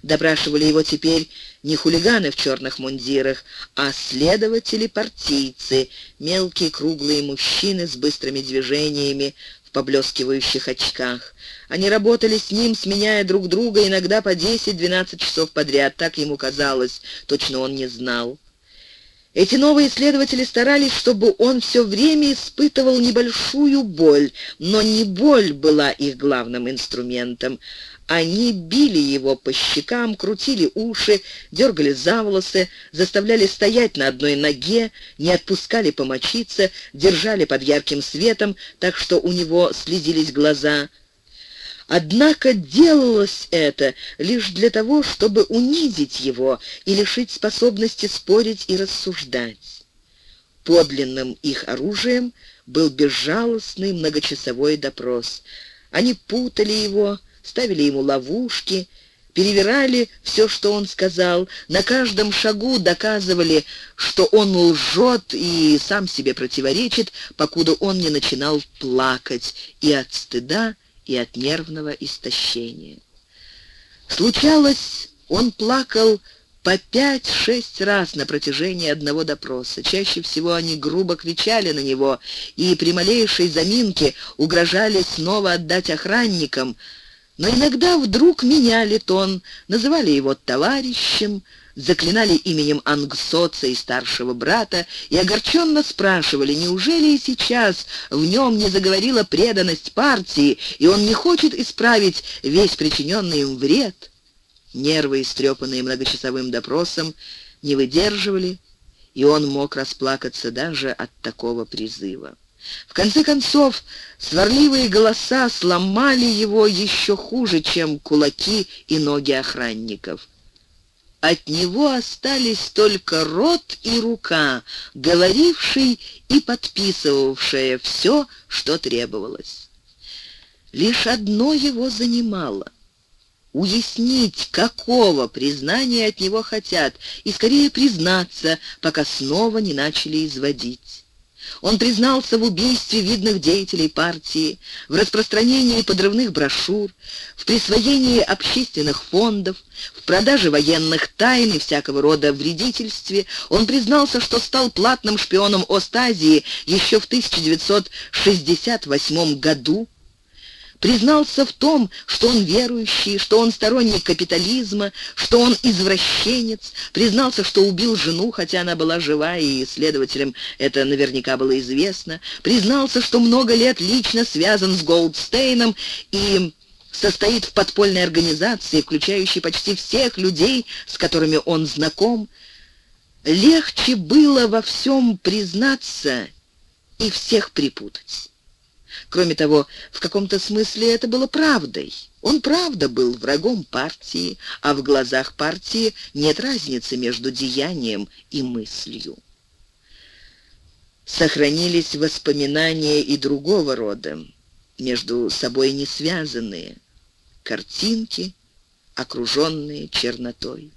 Допрашивали его теперь не хулиганы в черных мундирах, а следователи-партийцы, мелкие круглые мужчины с быстрыми движениями, в поблескивающих очках. Они работали с ним, сменяя друг друга иногда по 10-12 часов подряд, так ему казалось, точно он не знал. Эти новые исследователи старались, чтобы он все время испытывал небольшую боль, но не боль была их главным инструментом. Они били его по щекам, крутили уши, дергали за волосы, заставляли стоять на одной ноге, не отпускали помочиться, держали под ярким светом, так что у него слезились глаза — Однако делалось это лишь для того, чтобы унизить его и лишить способности спорить и рассуждать. Подлинным их оружием был безжалостный многочасовой допрос. Они путали его, ставили ему ловушки, перевирали все, что он сказал, на каждом шагу доказывали, что он лжет и сам себе противоречит, покуда он не начинал плакать и от стыда, и от нервного истощения. Случалось, он плакал по пять-шесть раз на протяжении одного допроса. Чаще всего они грубо кричали на него и при малейшей заминке угрожали снова отдать охранникам, но иногда вдруг меняли тон, называли его товарищем, заклинали именем Ангсоца и старшего брата и огорченно спрашивали, неужели и сейчас в нем не заговорила преданность партии, и он не хочет исправить весь причиненный им вред. Нервы, истрепанные многочасовым допросом, не выдерживали, и он мог расплакаться даже от такого призыва. В конце концов, сварливые голоса сломали его еще хуже, чем кулаки и ноги охранников. От него остались только рот и рука, говоривший и подписывавшая все, что требовалось. Лишь одно его занимало — уяснить, какого признания от него хотят, и скорее признаться, пока снова не начали изводить. Он признался в убийстве видных деятелей партии, в распространении подрывных брошюр, в присвоении общественных фондов, в продаже военных тайн и всякого рода вредительстве. Он признался, что стал платным шпионом Остазии еще в 1968 году, признался в том, что он верующий, что он сторонник капитализма, что он извращенец, признался, что убил жену, хотя она была жива, и следователям это наверняка было известно, признался, что много лет лично связан с Голдстейном и состоит в подпольной организации, включающей почти всех людей, с которыми он знаком. Легче было во всем признаться и всех припутать. Кроме того, в каком-то смысле это было правдой. Он правда был врагом партии, а в глазах партии нет разницы между деянием и мыслью. Сохранились воспоминания и другого рода, между собой не связанные, картинки, окруженные чернотой.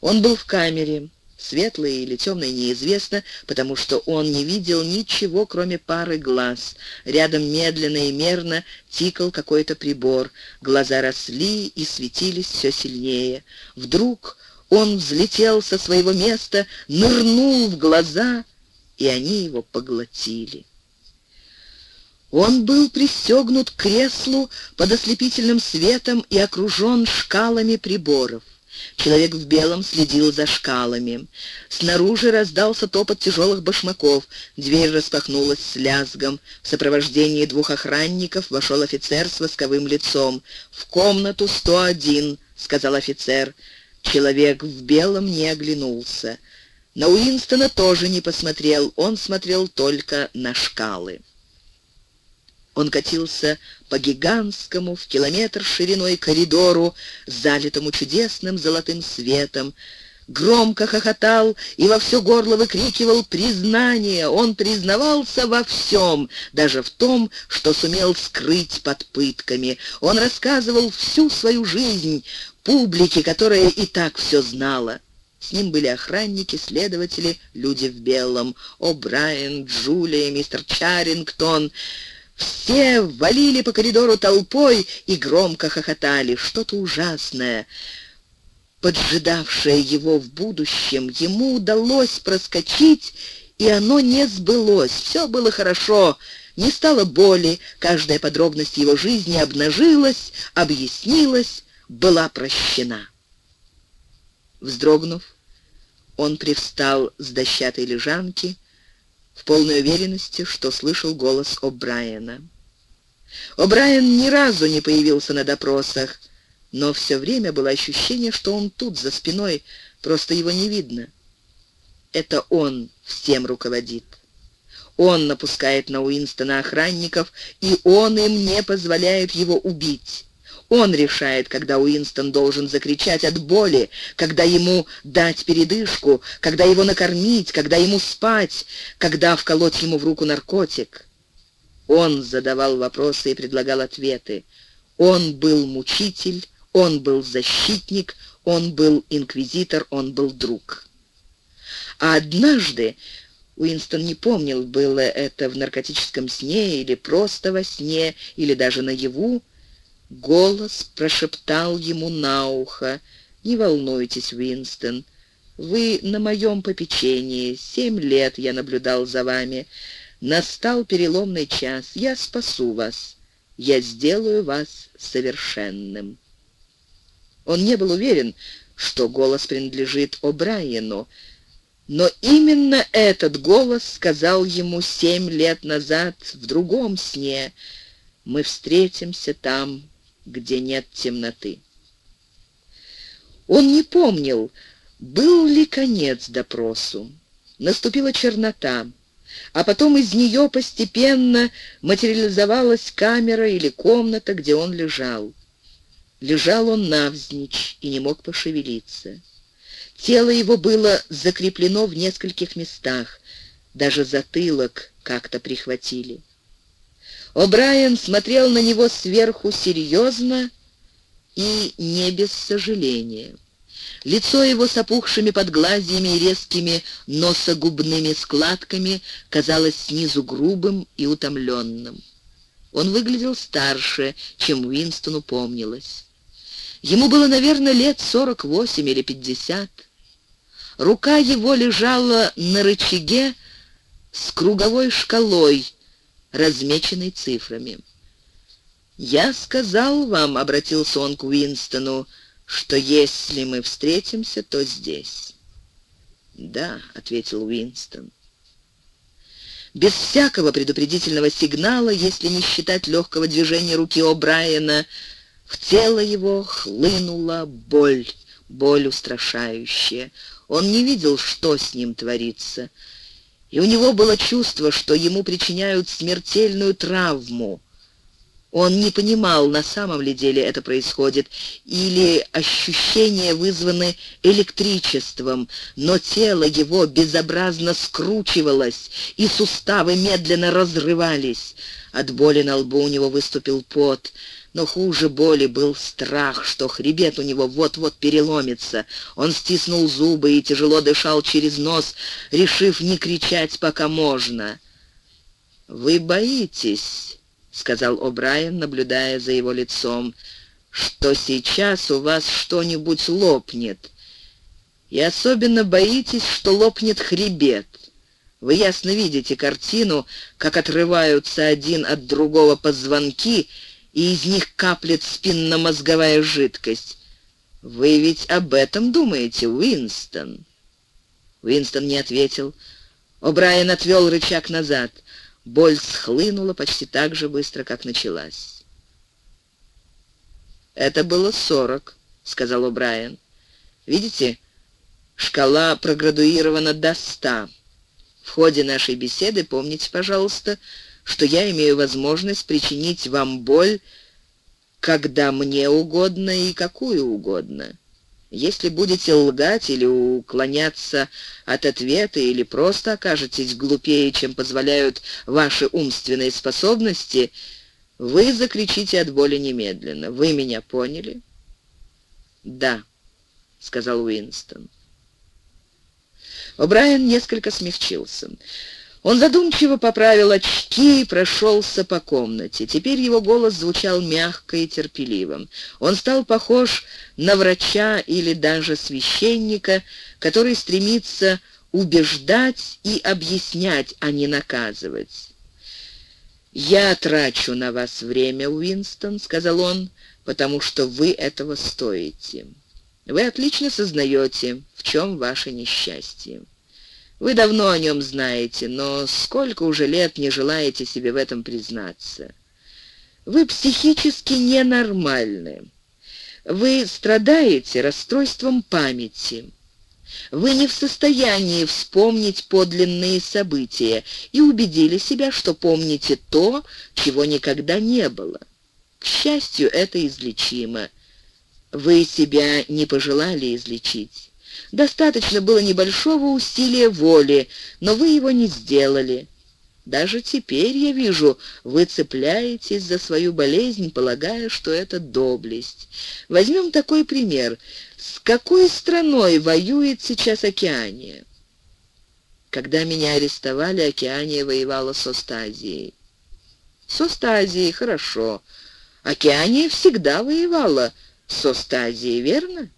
Он был в камере, Светлое или темное неизвестно, потому что он не видел ничего, кроме пары глаз. Рядом медленно и мерно тикал какой-то прибор. Глаза росли и светились все сильнее. Вдруг он взлетел со своего места, нырнул в глаза, и они его поглотили. Он был пристегнут к креслу под ослепительным светом и окружен шкалами приборов. Человек в белом следил за шкалами. Снаружи раздался топот тяжелых башмаков. Дверь распахнулась с лязгом. В сопровождении двух охранников вошел офицер с восковым лицом. «В комнату 101», — сказал офицер. Человек в белом не оглянулся. На Уинстона тоже не посмотрел, он смотрел только на шкалы. Он катился по гигантскому в километр шириной коридору, залитому чудесным золотым светом, громко хохотал и во все горло выкрикивал признание. Он признавался во всем, даже в том, что сумел скрыть под пытками. Он рассказывал всю свою жизнь публике, которая и так все знала. С ним были охранники, следователи, люди в белом, О'Брайен, Джулия, мистер Чарингтон. Все валили по коридору толпой и громко хохотали. Что-то ужасное поджидавшее его в будущем, ему удалось проскочить, и оно не сбылось. Все было хорошо, не стало боли, каждая подробность его жизни обнажилась, объяснилась, была прощена. Вздрогнув, он привстал с дощатой лежанки в полной уверенности, что слышал голос О'Брайена. О'Брайен ни разу не появился на допросах, но все время было ощущение, что он тут, за спиной, просто его не видно. Это он всем руководит. Он напускает на Уинстона охранников, и он им не позволяет его убить. Он решает, когда Уинстон должен закричать от боли, когда ему дать передышку, когда его накормить, когда ему спать, когда вколоть ему в руку наркотик. Он задавал вопросы и предлагал ответы. Он был мучитель, он был защитник, он был инквизитор, он был друг. А однажды, Уинстон не помнил, было это в наркотическом сне или просто во сне, или даже наяву, голос прошептал ему на ухо, «Не волнуйтесь, Уинстон, вы на моем попечении, семь лет я наблюдал за вами. Настал переломный час, я спасу вас, я сделаю вас совершенным». Он не был уверен, что голос принадлежит О'Брайену, но именно этот голос сказал ему семь лет назад в другом сне. «Мы встретимся там, где нет темноты». Он не помнил, был ли конец допросу. Наступила чернота, а потом из нее постепенно материализовалась камера или комната, где он лежал. Лежал он навзничь и не мог пошевелиться. Тело его было закреплено в нескольких местах, даже затылок как-то прихватили. О'Брайен смотрел на него сверху серьезно и не без сожаления. Лицо его с опухшими подглазьями и резкими носогубными складками казалось снизу грубым и утомленным. Он выглядел старше, чем Уинстону помнилось. Ему было, наверное, лет сорок восемь или пятьдесят. Рука его лежала на рычаге с круговой шкалой, размеченной цифрами. «Я сказал вам», — обратился он к Уинстону, — «что если мы встретимся, то здесь». «Да», — ответил Уинстон. Без всякого предупредительного сигнала, если не считать легкого движения руки О'Брайена, в тело его хлынула боль, боль устрашающая. Он не видел, что с ним творится, и у него было чувство, что ему причиняют смертельную травму. Он не понимал, на самом ли деле это происходит, или ощущения вызваны электричеством, но тело его безобразно скручивалось, и суставы медленно разрывались. От боли на лбу у него выступил пот. Но хуже боли был страх, что хребет у него вот-вот переломится. Он стиснул зубы и тяжело дышал через нос, решив не кричать, пока можно. «Вы боитесь», — сказал О'Брайен, наблюдая за его лицом, «что сейчас у вас что-нибудь лопнет. И особенно боитесь, что лопнет хребет. Вы ясно видите картину, как отрываются один от другого позвонки, и из них каплет спинномозговая жидкость. Вы ведь об этом думаете, Уинстон?» Уинстон не ответил. О'Брайен отвел рычаг назад. Боль схлынула почти так же быстро, как началась. «Это было сорок», — сказал О'Брайен. «Видите, шкала проградуирована до ста. В ходе нашей беседы помните, пожалуйста, что я имею возможность причинить вам боль, когда мне угодно и какую угодно. Если будете лгать или уклоняться от ответа, или просто окажетесь глупее, чем позволяют ваши умственные способности, вы закричите от боли немедленно. Вы меня поняли? «Да», — сказал Уинстон. О'Брайен несколько смягчился. Он задумчиво поправил очки и прошелся по комнате. Теперь его голос звучал мягко и терпеливо. Он стал похож на врача или даже священника, который стремится убеждать и объяснять, а не наказывать. «Я трачу на вас время, Уинстон», — сказал он, — «потому что вы этого стоите. Вы отлично сознаете, в чем ваше несчастье. Вы давно о нем знаете, но сколько уже лет не желаете себе в этом признаться. Вы психически ненормальны. Вы страдаете расстройством памяти. Вы не в состоянии вспомнить подлинные события и убедили себя, что помните то, чего никогда не было. К счастью, это излечимо. Вы себя не пожелали излечить. Достаточно было небольшого усилия воли, но вы его не сделали. Даже теперь, я вижу, вы цепляетесь за свою болезнь, полагая, что это доблесть. Возьмем такой пример. С какой страной воюет сейчас Океания? Когда меня арестовали, Океания воевала с Остазией. С Остазией, хорошо. Океания всегда воевала с Остазией, верно?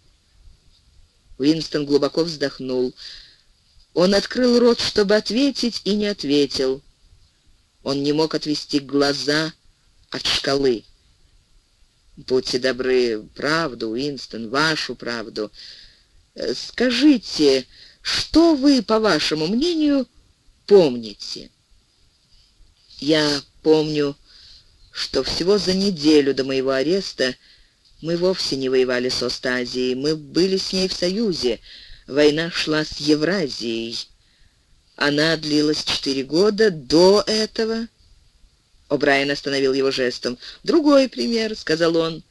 Уинстон глубоко вздохнул. Он открыл рот, чтобы ответить, и не ответил. Он не мог отвести глаза от шкалы. «Будьте добры, правду, Уинстон, вашу правду. Э, скажите, что вы, по вашему мнению, помните?» «Я помню, что всего за неделю до моего ареста мы вовсе не воевали с Остазией, мы были с ней в союзе. Война шла с Евразией. Она длилась четыре года. До этого...» О'Брайен остановил его жестом. «Другой пример», — сказал он.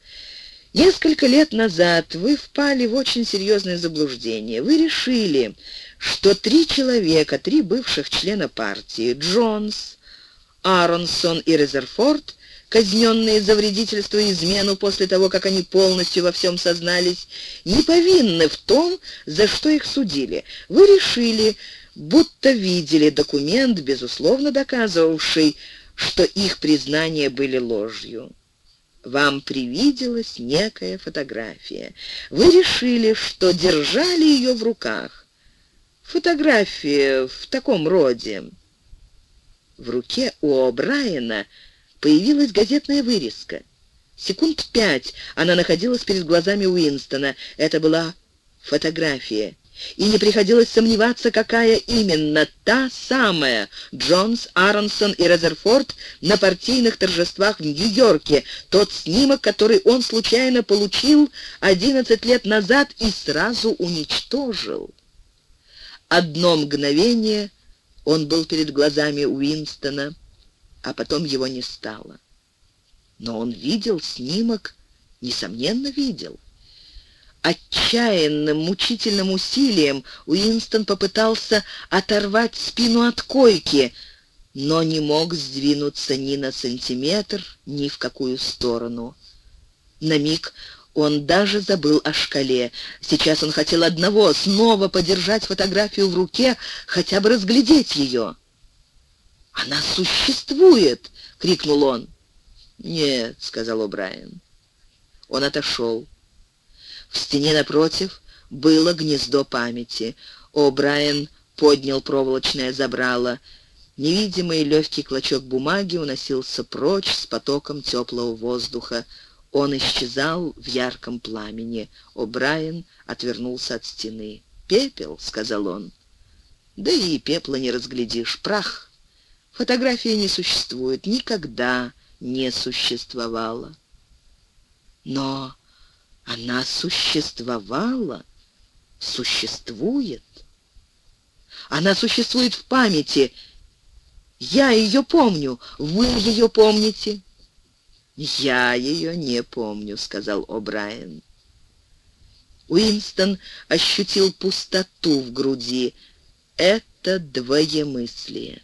«Несколько лет назад вы впали в очень серьезное заблуждение. Вы решили, что три человека, три бывших члена партии, Джонс, Аронсон и Резерфорд, казненные за вредительство и измену после того, как они полностью во всем сознались, не повинны в том, за что их судили. Вы решили, будто видели документ, безусловно доказывавший, что их признания были ложью. Вам привиделась некая фотография. Вы решили, что держали ее в руках. Фотография в таком роде. В руке у О'Брайена появилась газетная вырезка. Секунд пять она находилась перед глазами Уинстона. Это была фотография. И не приходилось сомневаться, какая именно та самая Джонс, Аронсон и Резерфорд на партийных торжествах в Нью-Йорке, тот снимок, который он случайно получил 11 лет назад и сразу уничтожил. Одно мгновение он был перед глазами Уинстона, а потом его не стало. Но он видел снимок, несомненно, видел. Отчаянным, мучительным усилием Уинстон попытался оторвать спину от койки, но не мог сдвинуться ни на сантиметр, ни в какую сторону. На миг он даже забыл о шкале. Сейчас он хотел одного — снова подержать фотографию в руке, хотя бы разглядеть ее. «Она существует!» — крикнул он. «Нет», — сказал О'Брайен. Он отошел. В стене напротив было гнездо памяти. О'Брайен поднял проволочное забрало. Невидимый легкий клочок бумаги уносился прочь с потоком теплого воздуха. Он исчезал в ярком пламени. О'Брайен отвернулся от стены. «Пепел», — сказал он. «Да и пепла не разглядишь. Прах». Фотографии не существует, никогда не существовало. Но она существовала, существует. Она существует в памяти. Я ее помню, вы ее помните». «Я ее не помню», — сказал О'Брайен. Уинстон ощутил пустоту в груди. Это двоемыслие.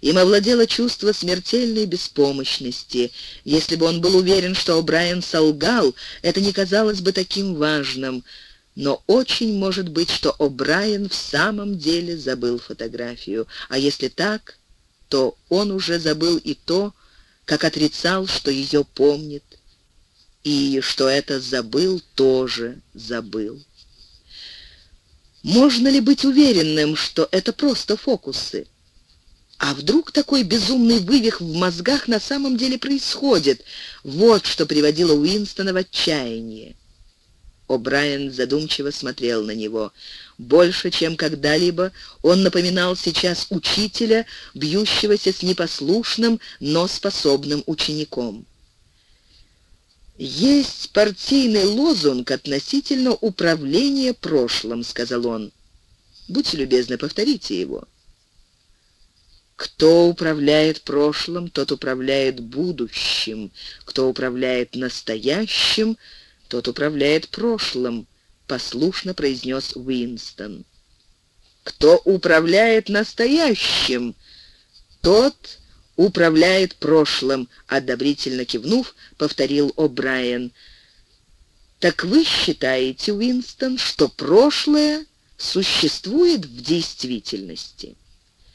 Им овладело чувство смертельной беспомощности. Если бы он был уверен, что О'Брайен солгал, это не казалось бы таким важным. Но очень может быть, что О'Брайен в самом деле забыл фотографию. А если так, то он уже забыл и то, как отрицал, что ее помнит, и что это забыл, тоже забыл. Можно ли быть уверенным, что это просто фокусы? А вдруг такой безумный вывих в мозгах на самом деле происходит? Вот что приводило Уинстона в отчаяние. О'Брайен задумчиво смотрел на него. Больше, чем когда-либо, он напоминал сейчас учителя, бьющегося с непослушным, но способным учеником. «Есть партийный лозунг относительно управления прошлым», — сказал он. «Будьте любезны, повторите его». Кто управляет прошлым, тот управляет будущим. Кто управляет настоящим, тот управляет прошлым, послушно произнес Уинстон. Кто управляет настоящим, тот управляет прошлым, одобрительно кивнув, повторил О'Брайен. Так вы считаете, Уинстон, что прошлое существует в действительности?